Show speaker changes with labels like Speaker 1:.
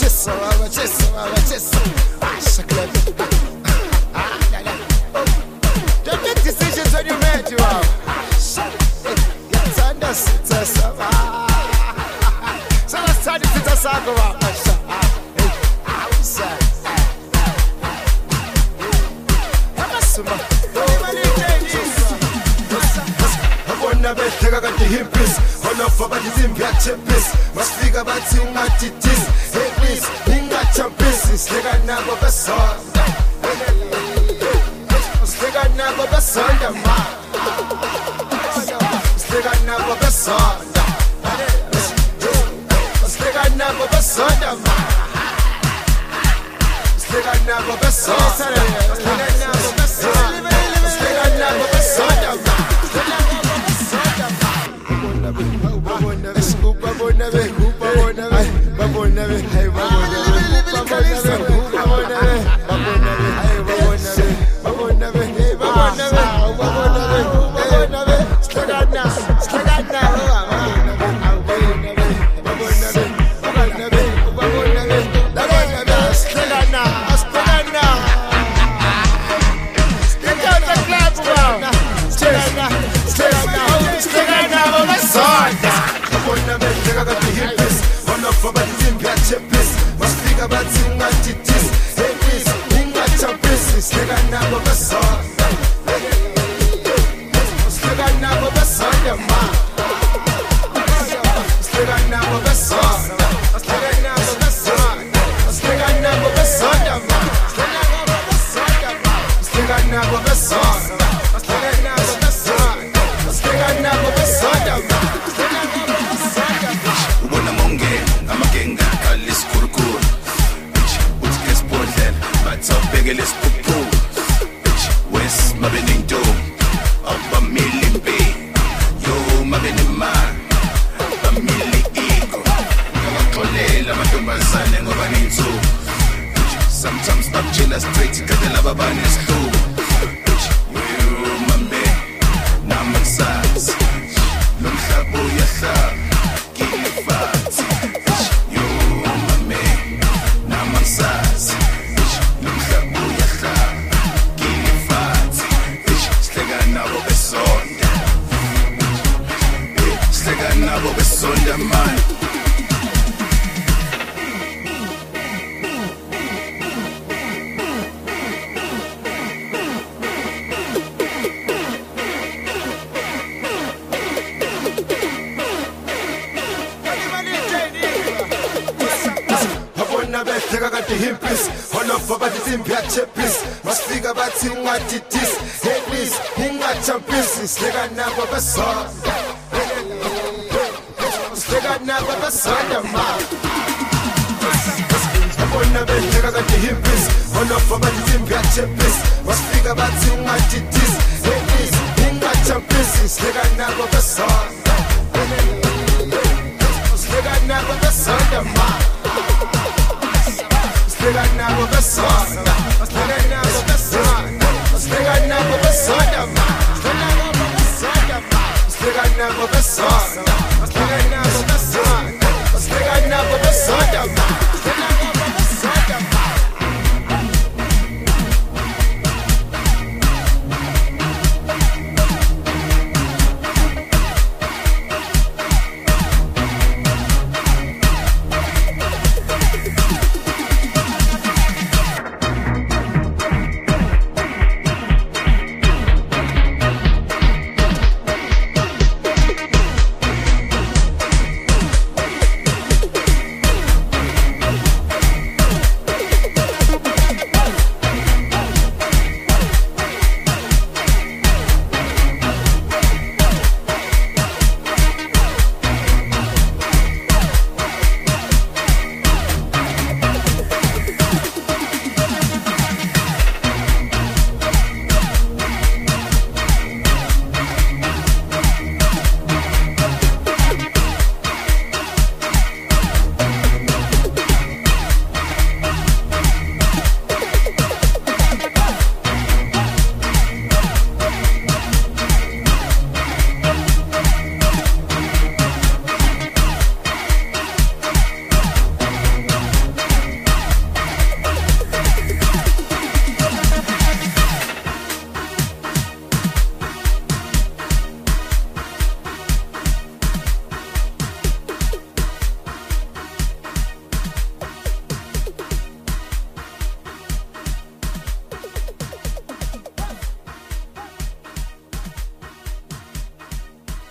Speaker 1: chest, Don't make decisions when you're mad, you are.
Speaker 2: So let's turn it into a saga. Outside. Come on, bona ingachampisi sihleka nabo besonda sihleka nabo besonda ma sihleka nabo besonda sihleka nabo besonda ma sihleka nabo besonda sihleka nabo besonda
Speaker 3: bamili ego ngabaxolela amantombazane ngoba ney'nsuku sometimes bakutshela straight
Speaker 2: abona behleka kade himpis honofa bathi zimbyachepis masifika bathi sihleka nabo beka nako abasanda ma babona bendeka kade himpisi bonofa bathi ngathembisi wasifika bathi ungadidisi enisi ingathampisi ngihleka nabo besona